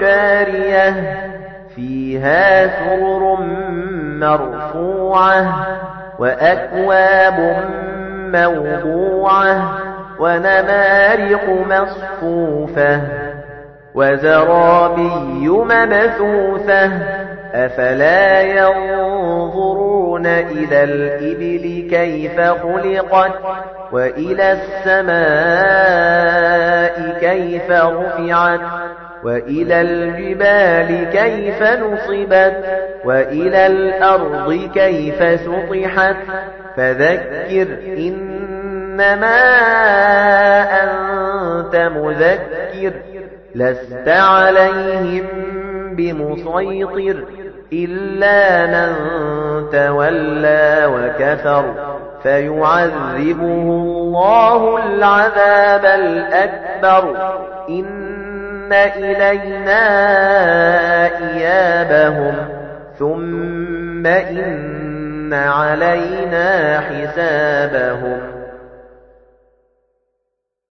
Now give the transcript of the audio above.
جارية فيها سرر مرفوعة وأكواب موضوعة ونمارق مصفوفة وزرابي مبثوثة أفلا ينظرون إلى الإبل كيف خلقت وإلى السماء كيف رفعت وإلى الجبال كيف نصبت وإلى الأرض كيف سطحت. فذكر إنما أنت مذكر لست عليهم بمسيطر إلا من تولى وكفر. فيعذبه الله العذاب الأكبر. إن إلينا إيابهم ثم إن علينا حسابهم